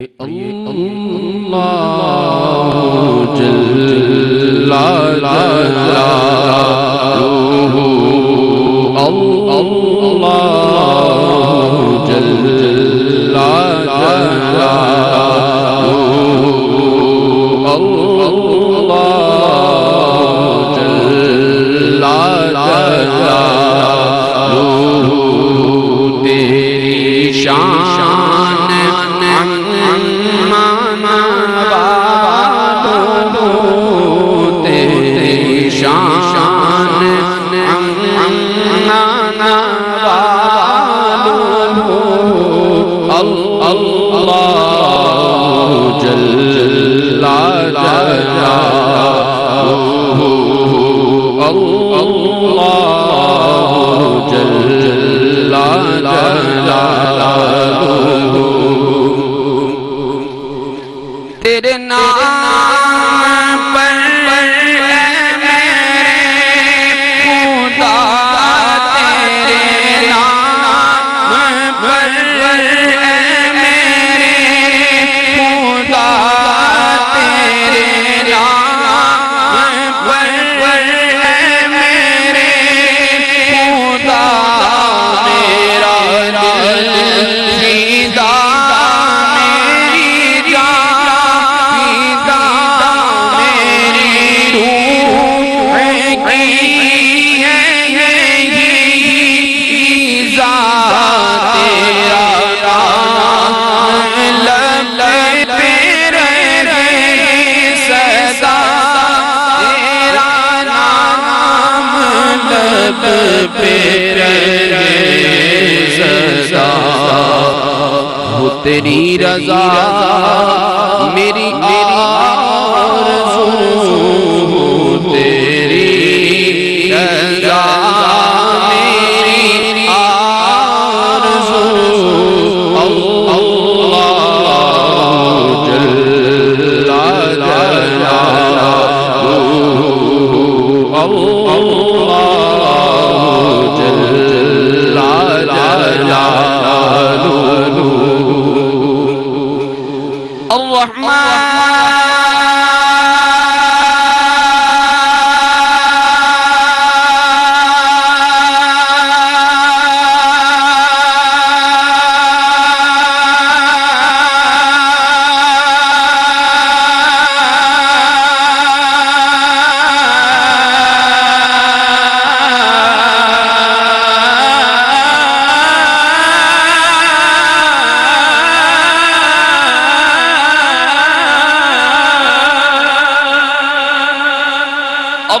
اللہ جل وا ہو تیری رضا میری میری الرحمن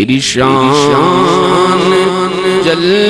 تیری شان جل